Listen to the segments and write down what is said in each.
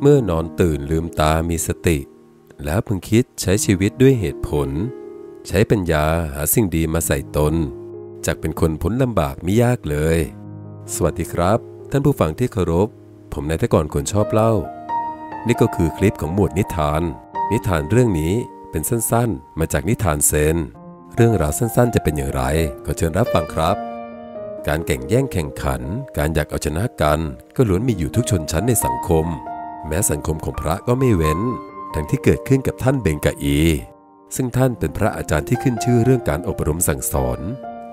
เมื่อนอนตื่นลืมตามีสติ แล้วพึงคิดใช้ชีวิตด้วยเหตุผล ใช้ปัญญาหาสิ่งดีมาใส่ตนจากเป็นคนพ้นลำบากไม่ยากเลย สวัสดีครับ ท่านผู้ฟังที่เคารพ ผมนายทกรคนชอบเล่า นี่ก็คือคลิปของหมวดนิทาน นิทานเรื่องนี้เป็นสั้นๆ มาจากนิทานเซน เรื่องราวสั้นๆ จะเป็นอย่างไรก็เชิญรับฟังครับ การแข่งแย่งแข่งขัน การอยากเอาชนะกัน ก็ล้วนมีอยู่ทุกชนชั้นในสังคม แม้สังคมของพระก็ไม่เว้น ทั้งที่เกิดขึ้นกับท่านเบงกะอี ซึ่งท่านเป็นพระอาจารย์ที่ขึ้นชื่อเรื่องการอบรมสั่งสอน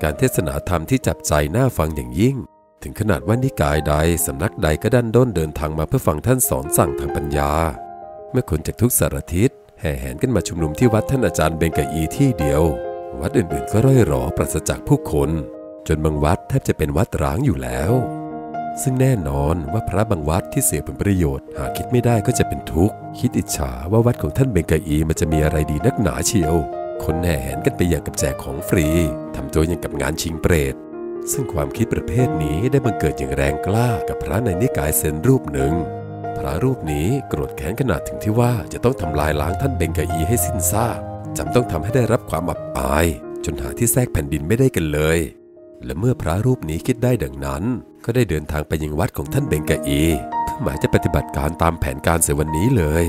การเทศนาธรรมที่จับใจน่าฟังอย่างยิ่ง ถึงขนาดว่านิกายใดสำนักใดก็ดันด้นเดินทางมาเพื่อฟังท่านสอนสั่งทางปัญญา เมื่อคนจากทุกสารทิศแห่แหนกันมาชุมนุมที่วัดท่านอาจารย์เบงกะอีที่เดียว วัดอื่นๆก็ร่อยหรอปราศจากผู้คน จนบางวัดแทบจะเป็นวัดร้างอยู่แล้ว ซึ่งแน่นอนว่าพระบางวัดที่เสียผลประโยชน์ หากคิดไม่ได้ก็จะเป็นทุกข์ คิดอิจฉาว่าวัดของท่านเบงกะอีมันจะมีอะไรดีนักหนาเชียว คนแห่แหนกันไปอย่างกับแจกของฟรี ทำตัวอย่างกับงานชิงเปรต ซึ่งความคิดประเภทนี้ได้บังเกิดอย่างแรงกล้ากับพระในนิกายเซนรูปหนึ่ง พระรูปนี้โกรธแค้นขนาดถึงที่ว่าจะต้องทำลายล้างท่านเบงกะอีให้สิ้นซากจำต้องทำให้ได้รับความอับอาย จนหาที่แทรกแผ่นดินไม่ได้กันเลย และเมื่อพระรูปนี้คิดได้ดังนั้น ก็ได้เดินทางไปยังวัดของท่านเบงกะอีเพื่อหมายจะปฏิบัติการตามแผนการเสวันนี้เลย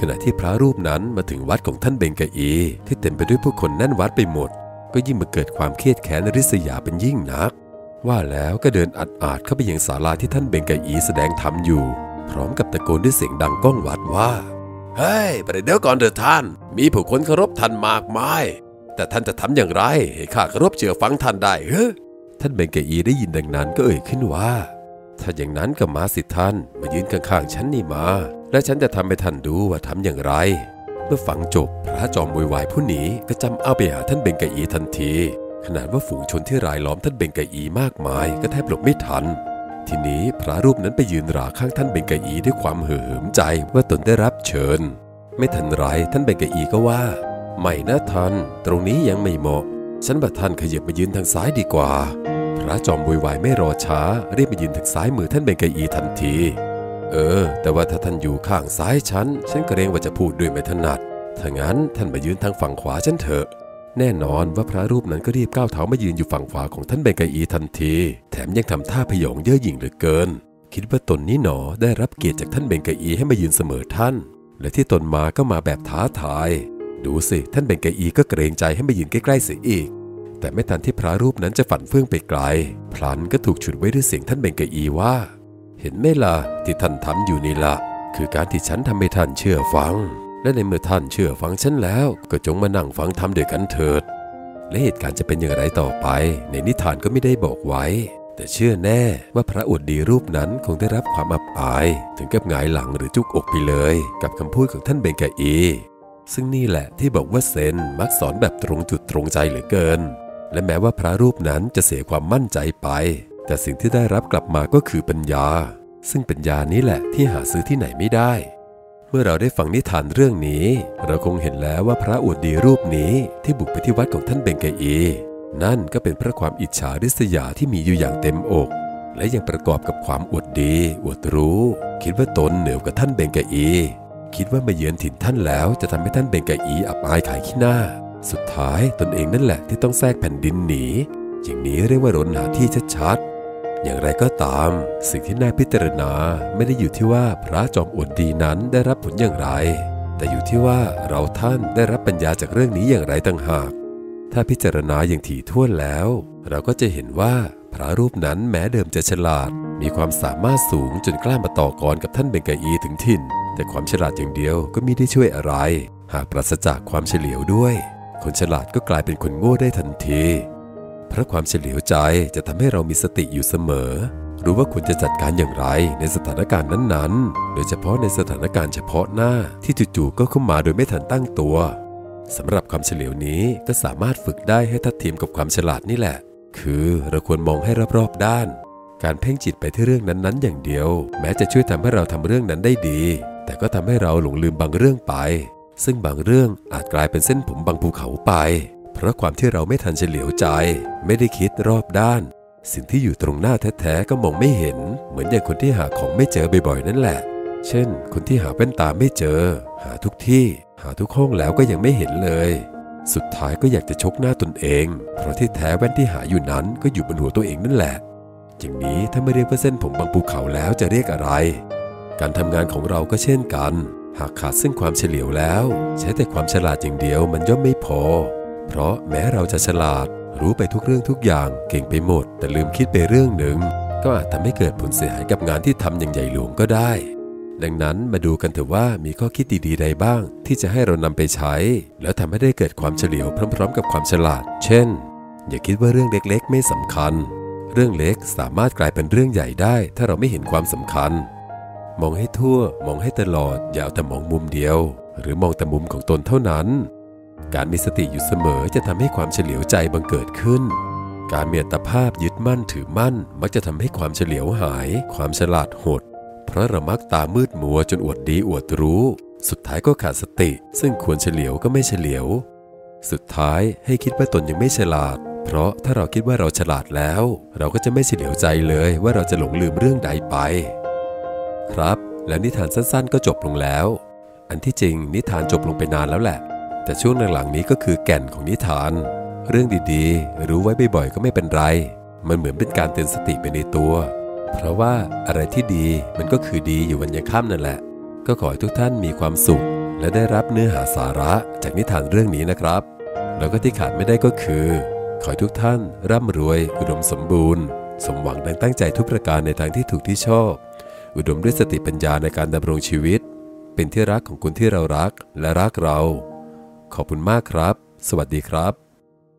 ขณะที่พระรูปนั้นมาถึงวัดของท่านเบงกะอี ที่เต็มไปด้วยผู้คนแน่นวัดไปหมด ก็ยิ่งมาเกิดความเครียดแค้นริษยาเป็นยิ่งนัก ว่าแล้วก็เดินอัดอาดเข้าไปยังศาลาที่ท่านเบงกะอีแสดงธรรมอยู่ พร้อมกับตะโกนด้วยเสียงดังก้องวัดว่าเฮ้ยประเดี๋ยวก่อนเถิดท่าน มีผู้คนเคารพท่านมากมาย แต่ท่านจะทำอย่างไร ให้ข้าครพเชื่อฟังท่านได้เฮ้ท่านเบงกอีได้ยินดังนั้นก็เอ่ยขึ้นว่า ถ้าอย่างนั้นก็มาสิท่าน มายืนข้างๆฉันนี่มา และฉันจะทำให้ท่านดูว่าทำอย่างไร เมื่อฟังจบพระจอมวยวายผู้นี้ก็จำเอาไปหาท่านเบงกอีทันที ขนาดว่าฝูงชนที่รายล้อมท่านเบงกอีมากมาย ก็แทบหลบไม่ทันทีนี้พระรูปนั้นไปยืนราข้างท่านเบงกะอีด้วยความเหื่อหิมใจว่าตนได้รับเชิญ ไม่ทันไรท่านเบงกะอีก็ว่า ไม่นะท่าน ตรงนี้ยังไม่เหมาะ ฉันว่าท่านขยับมายืนทางซ้ายดีกว่า พระจอมบุยวายไม่รอช้ารีบมายืนทางซ้ายมือท่านเบงกอีทันที เออ แต่ว่าถ้าท่านอยู่ข้างซ้ายฉัน ฉันเกรงว่าจะพูดด้วยไม่ถนัด ถ้างั้นท่านมายืนทางฝั่งขวาฉันเถอะ แน่นอนว่าพระรูปนั้นก็รีบก้าวเท้ามายืนอยู่ฝั่งขวาของท่านเบงกอีทันที แถมยังทำท่าพยองเย่อหยิ่งเหลือเกิน คิดว่าตนนี้หนอได้รับเกียรติจากท่านเบงกอีให้มายืนเสมอท่าน และที่ตนมาก็มาแบบท้าทาย ดูสิ ท่านเบงเกอีก็เกรงใจให้มายืนใกล้ๆเสียอีก แต่ไม่ทันที่พระรูปนั้นจะฝันเฟื่องไปไกล พลันก็ถูกฉุดไว้ด้วยเสียงท่านเบงเกอีว่า เห็นไหมล่ะที่ท่านทำอยู่นี่ละคือการที่ฉันทำให้ท่านเชื่อฟัง และในเมื่อท่านเชื่อฟังฉันแล้ว ก็จงมานั่งฟังทำด้วยกันเถิด และเหตุการณ์จะเป็นอย่างไรต่อไป ในนิทานก็ไม่ได้บอกไว้ แต่เชื่อแน่ว่าพระอวดดีรูปนั้นคงได้รับความอับอาย ถึงกับหงายหลังหรือจุกอกไปเลย กับคำพูดของท่านเบงกะอี ซึ่งนี่แหละที่บอกว่าเซนมักสอนแบบตรงจุดตรงใจเหลือเกิน และแม้ว่าพระรูปนั้นจะเสียความมั่นใจไป แต่สิ่งที่ได้รับกลับมาก็คือปัญญา ซึ่งปัญญานี้แหละที่หาซื้อที่ไหนไม่ได้ เมื่อเราได้ฟังนิทานเรื่องนี้ เราคงเห็นแล้วว่าพระอวดดีรูปนี้ที่บุกไปที่วัดของท่านเบงเกอี นั่นก็เป็นเพราะความอิจฉาริษยาที่มีอยู่อย่างเต็มอก และยังประกอบกับความอวดดี อวดรู้ คิดว่าตนเหนือกว่าท่านเบงเกอี คิดว่ามาเยือนถิ่นท่านแล้วจะทำให้ท่านเบงเกอีอับอายขายขี้หน้า สุดท้ายตนเองนั่นแหละที่ต้องแทรกแผ่นดินหนีอย่างนี้เรียกว่ารนหาที่ชัดๆ อย่างไรก็ตาม สิ่งที่น่าพิจารณาไม่ได้อยู่ที่ว่าพระจอมอวดดีนั้นได้รับผลอย่างไร แต่อยู่ที่ว่าเราท่านได้รับปัญญาจากเรื่องนี้อย่างไรต่างหาก ถ้าพิจารณาอย่างถี่ถ้วนแล้ว เราก็จะเห็นว่า พระรูปนั้นแม้เดิมจะฉลาด มีความสามารถสูงจนกล้ามาต่อกรกับท่านเบงกาอีถึงถิ่น แต่ความฉลาดอย่างเดียวก็มิได้ช่วยอะไร หากปราศจากความเฉลียวด้วย คนฉลาดก็กลายเป็นคนโง่ได้ทันทีเพราะความเฉลียวใจจะทำให้เรามีสติอยู่เสมอ รู้ว่าควรจะจัดการอย่างไรในสถานการณ์นั้นๆ โดยเฉพาะในสถานการณ์เฉพาะหน้าที่จู่ๆก็เข้ามาโดยไม่ทันตั้งตัวสำหรับความเฉลียวนี้ก็สามารถฝึกได้ให้ทัดเทียมกับความฉลาดนี่แหละ คือเราควรมองให้รอบๆด้าน การเพ่งจิตไปที่เรื่องนั้นๆ อย่างเดียว แม้จะช่วยทำให้เราทำเรื่องนั้นได้ดี แต่ก็ทำให้เราหลงลืมบางเรื่องไป ซึ่งบางเรื่องอาจกลายเป็นเส้นผมบางภูเขาไป เพราะความที่เราไม่ทันเฉลียวใจ ไม่ได้คิดรอบด้าน สิ่งที่อยู่ตรงหน้าแท้ๆก็มองไม่เห็น เหมือนอย่างคนที่หาของไม่เจอบ่อยๆนั่นแหละ เช่น คนที่หาแว่นตาไม่เจอ หาทุกที่ หาทุกห้องแล้วก็ยังไม่เห็นเลย สุดท้ายก็อยากจะชกหน้าตนเอง เพราะที่แท้แว่นที่หาอยู่นั้นก็อยู่บนหัวตัวเองนั่นแหละ อย่างนี้ถ้าไม่เรียกว่าเส้นผมบางภูเขาแล้วจะเรียกอะไร การทำงานของเราก็เช่นกัน หากขาดซึ่งความเฉลียวแล้ว ใช้แต่ความฉลาดอย่างเดียวมันย่อมไม่พอ เพราะแม้เราจะฉลาด รู้ไปทุกเรื่องทุกอย่างเก่งไปหมด แต่ลืมคิดไปเรื่องหนึ่งก็อาจทำให้เกิดผลเสียหายกับงานที่ทำอย่างใหญ่หลวงก็ได้ ดังนั้นมาดูกันเถอะว่ามีข้อคิดดีๆใดบ้าง ที่จะให้เรานำไปใช้ แล้วทำให้ได้เกิดความเฉลียวพร้อม ๆ กับความฉลาด เช่น อย่าคิดว่าเรื่องเล็กๆ ไม่สำคัญ เรื่องเล็กสามารถกลายเป็นเรื่องใหญ่ได้ ถ้าเราไม่เห็นความสำคัญ มองให้ทั่ว มองให้ตลอด อย่าเอาแต่มองมุมเดียว หรือมองแต่มุมของตนเท่านั้น การมีสติอยู่เสมอจะทำให้ความเฉลียวใจบังเกิดขึ้นการมีอัตภาพยึดมั่นถือมั่น มักจะทำให้ความเฉลียวหาย ความฉลาดหด เพราะเรามักตามืดมัวจนอวดดีอวดรู้ สุดท้ายก็ขาดสติ ซึ่งควรเฉลียวก็ไม่เฉลียว สุดท้ายให้คิดว่าตนยังไม่ฉลาด เพราะถ้าเราคิดว่าเราฉลาดแล้ว เราก็จะไม่เฉลียวใจเลยว่าเราจะหลงลืมเรื่องใดไป ครับ และนิทานสั้นๆ ก็จบลงแล้ว อันที่จริงนิทานจบลงไปนานแล้วแหละ แต่ช่วงหลังๆนี้ก็คือแก่นของนิทาน เรื่องดีๆ รู้ไว้บ่อยๆก็ไม่เป็นไร มันเหมือนเป็นการเตือนสติไปในตัว เพราะว่าอะไรที่ดีมันก็คือดีอยู่วันยังค่ำนั่นแหละ ก็ขอให้ทุกท่านมีความสุข และได้รับเนื้อหาสาระจากนิทานเรื่องนี้นะครับ แล้วก็ที่ขาดไม่ได้ก็คือ ขอให้ทุกท่านร่ำรวย อุดมสมบูรณ์ สมหวังดังตั้งใจทุกประการในทางที่ถูกที่ชอบ อุดมด้วยสติปัญญาในการดำรงชีวิต เป็นที่รักของคนที่เรารักและรักเรา ขอบคุณมากครับ สวัสดีครับ